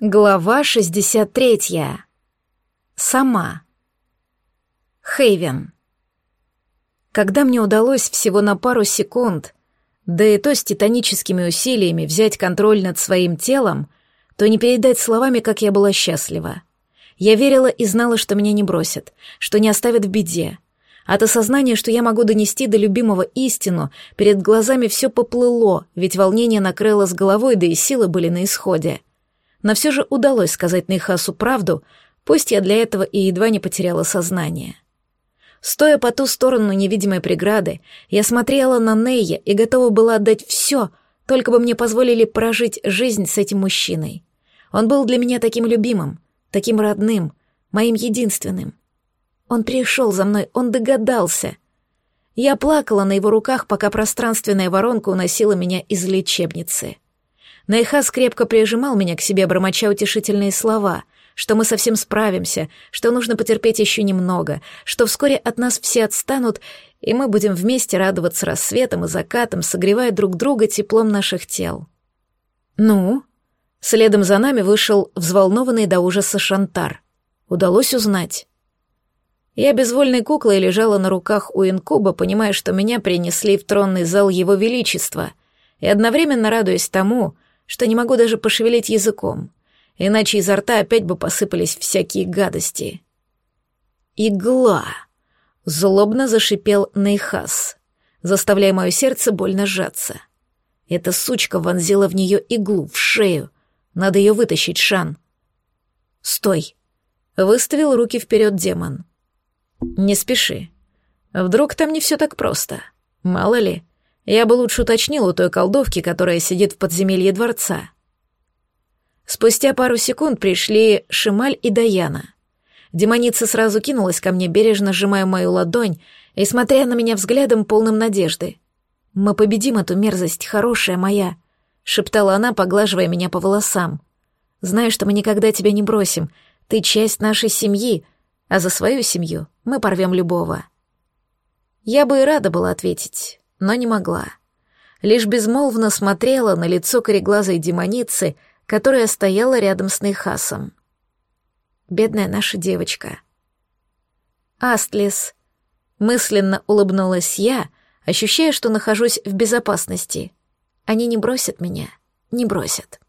Глава 63. Сама. Хейвен. Когда мне удалось всего на пару секунд, да и то с титаническими усилиями взять контроль над своим телом, то не передать словами, как я была счастлива. Я верила и знала, что меня не бросят, что не оставят в беде. От осознания, что я могу донести до любимого истину, перед глазами все поплыло, ведь волнение накрыло с головой, да и силы были на исходе — но все же удалось сказать Нейхасу правду, пусть я для этого и едва не потеряла сознание. Стоя по ту сторону невидимой преграды, я смотрела на Нея и готова была отдать все, только бы мне позволили прожить жизнь с этим мужчиной. Он был для меня таким любимым, таким родным, моим единственным. Он пришел за мной, он догадался. Я плакала на его руках, пока пространственная воронка уносила меня из лечебницы. Найхас крепко прижимал меня к себе, бормоча утешительные слова, что мы совсем справимся, что нужно потерпеть еще немного, что вскоре от нас все отстанут, и мы будем вместе радоваться рассветом и закатом, согревая друг друга теплом наших тел. «Ну?» Следом за нами вышел взволнованный до ужаса Шантар. Удалось узнать. Я безвольной куклой лежала на руках у инкуба, понимая, что меня принесли в тронный зал его величества, и одновременно радуясь тому, что не могу даже пошевелить языком, иначе изо рта опять бы посыпались всякие гадости. «Игла!» — злобно зашипел Нейхас, заставляя мое сердце больно сжаться. Эта сучка вонзила в нее иглу, в шею. Надо ее вытащить, Шан. «Стой!» — выставил руки вперед демон. «Не спеши. Вдруг там не все так просто. Мало ли, я бы лучше уточнил у той колдовки, которая сидит в подземелье дворца. Спустя пару секунд пришли Шималь и Даяна. Демоница сразу кинулась ко мне, бережно сжимая мою ладонь и смотря на меня взглядом полным надежды. «Мы победим эту мерзость, хорошая моя», — шептала она, поглаживая меня по волосам. «Знаю, что мы никогда тебя не бросим. Ты часть нашей семьи, а за свою семью мы порвем любого». Я бы и рада была ответить, но не могла. Лишь безмолвно смотрела на лицо кореглазой демоницы, которая стояла рядом с Нейхасом. Бедная наша девочка. Астлис. Мысленно улыбнулась я, ощущая, что нахожусь в безопасности. Они не бросят меня, не бросят.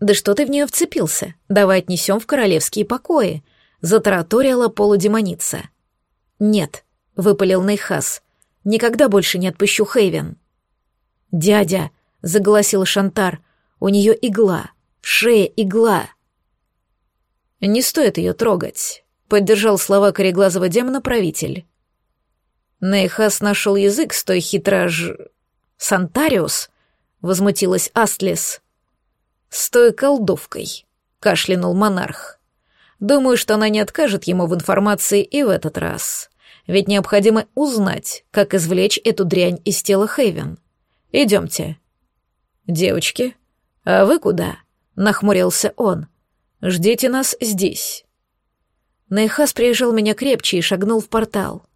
«Да что ты в нее вцепился? Давай отнесем в королевские покои», — затараторила полудемоница. «Нет», — выпалил Нейхас, Никогда больше не отпущу Хейвен. «Дядя», — заголосил Шантар, — «у нее игла, шея игла». «Не стоит ее трогать», — поддержал слова кореглазого демона правитель. Нейхас нашел язык с той хитрож... «Сантариус?» — возмутилась Астлес. «С той колдовкой», — кашлянул монарх. «Думаю, что она не откажет ему в информации и в этот раз ведь необходимо узнать, как извлечь эту дрянь из тела Хейвен. Идемте. Девочки, а вы куда? Нахмурился он. Ждите нас здесь. Найхас приезжал меня крепче и шагнул в портал.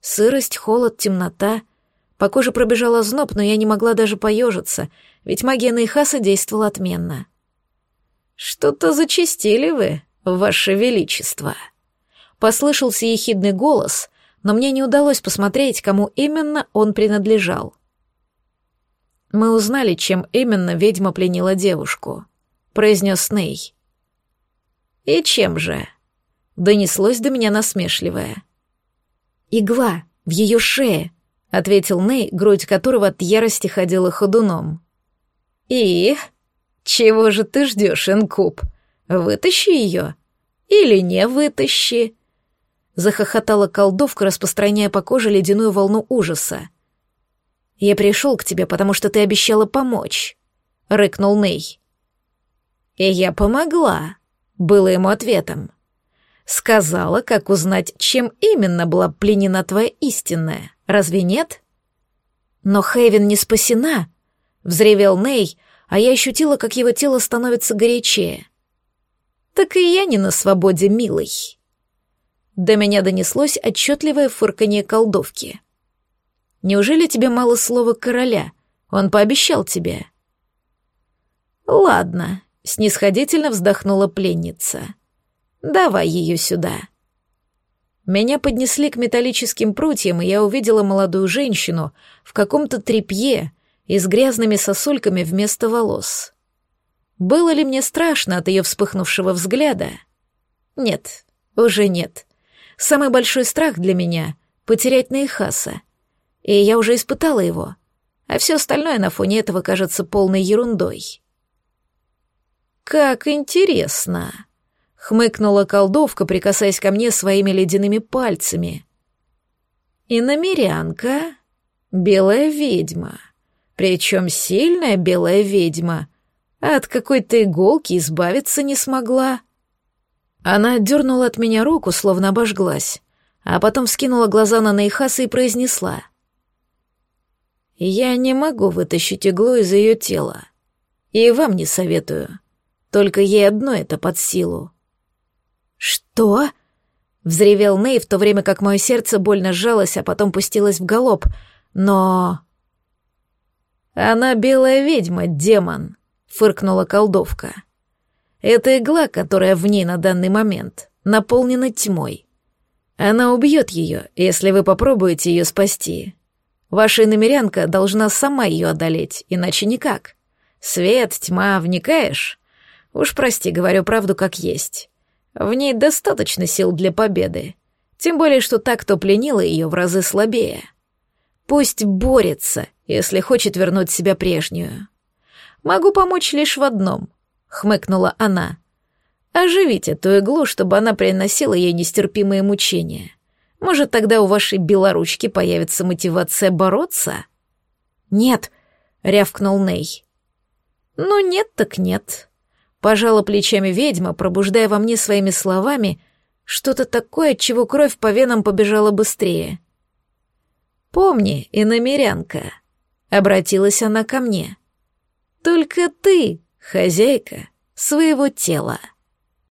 Сырость, холод, темнота. По коже пробежал озноб, но я не могла даже поежиться, ведь магия Найхаса действовала отменно. «Что-то зачистили вы, ваше величество!» Послышался ехидный голос, но мне не удалось посмотреть, кому именно он принадлежал. «Мы узнали, чем именно ведьма пленила девушку», — произнес Сней. «И чем же?» — донеслось до меня насмешливое. «Игла в ее шее», — ответил Ней, грудь которого от ярости ходила ходуном. «И? Чего же ты ждешь, Инкуб? Вытащи ее? Или не вытащи?» Захохотала колдовка, распространяя по коже ледяную волну ужаса. «Я пришел к тебе, потому что ты обещала помочь», — рыкнул Ней. «И я помогла», — было ему ответом. «Сказала, как узнать, чем именно была пленена твоя истинная, разве нет?» «Но Хейвен не спасена», — взревел Ней, а я ощутила, как его тело становится горячее. «Так и я не на свободе, милый», до меня донеслось отчетливое фырканье колдовки. «Неужели тебе мало слова короля? Он пообещал тебе». «Ладно», — снисходительно вздохнула пленница. «Давай ее сюда». Меня поднесли к металлическим прутьям, и я увидела молодую женщину в каком-то тряпье и с грязными сосульками вместо волос. Было ли мне страшно от ее вспыхнувшего взгляда? Нет, уже нет. Самый большой страх для меня — потерять Наихаса. И я уже испытала его, а все остальное на фоне этого кажется полной ерундой. «Как интересно!» хмыкнула колдовка, прикасаясь ко мне своими ледяными пальцами. И намерянка — белая ведьма, причем сильная белая ведьма, от какой-то иголки избавиться не смогла. Она отдернула от меня руку, словно обожглась, а потом скинула глаза на Нейхаса и произнесла. «Я не могу вытащить иглу из ее тела, и вам не советую, только ей одно это под силу». «Что?» — взревел Ней, в то время как мое сердце больно сжалось, а потом пустилось в галоп. «Но...» «Она белая ведьма, демон», — фыркнула колдовка. «Это игла, которая в ней на данный момент, наполнена тьмой. Она убьет ее, если вы попробуете ее спасти. Ваша иномерянка должна сама ее одолеть, иначе никак. Свет, тьма, вникаешь? Уж прости, говорю правду как есть. В ней достаточно сил для победы. Тем более, что так, кто пленила ее, в разы слабее. Пусть борется, если хочет вернуть себя прежнюю. Могу помочь лишь в одном, — хмыкнула она. Оживить эту иглу, чтобы она приносила ей нестерпимые мучения. Может, тогда у вашей белоручки появится мотивация бороться? Нет, — рявкнул Ней. Ну нет так нет. Пожала плечами ведьма, пробуждая во мне своими словами что-то такое, от чего кровь по венам побежала быстрее. «Помни, иномерянка», — обратилась она ко мне, — «только ты, хозяйка своего тела».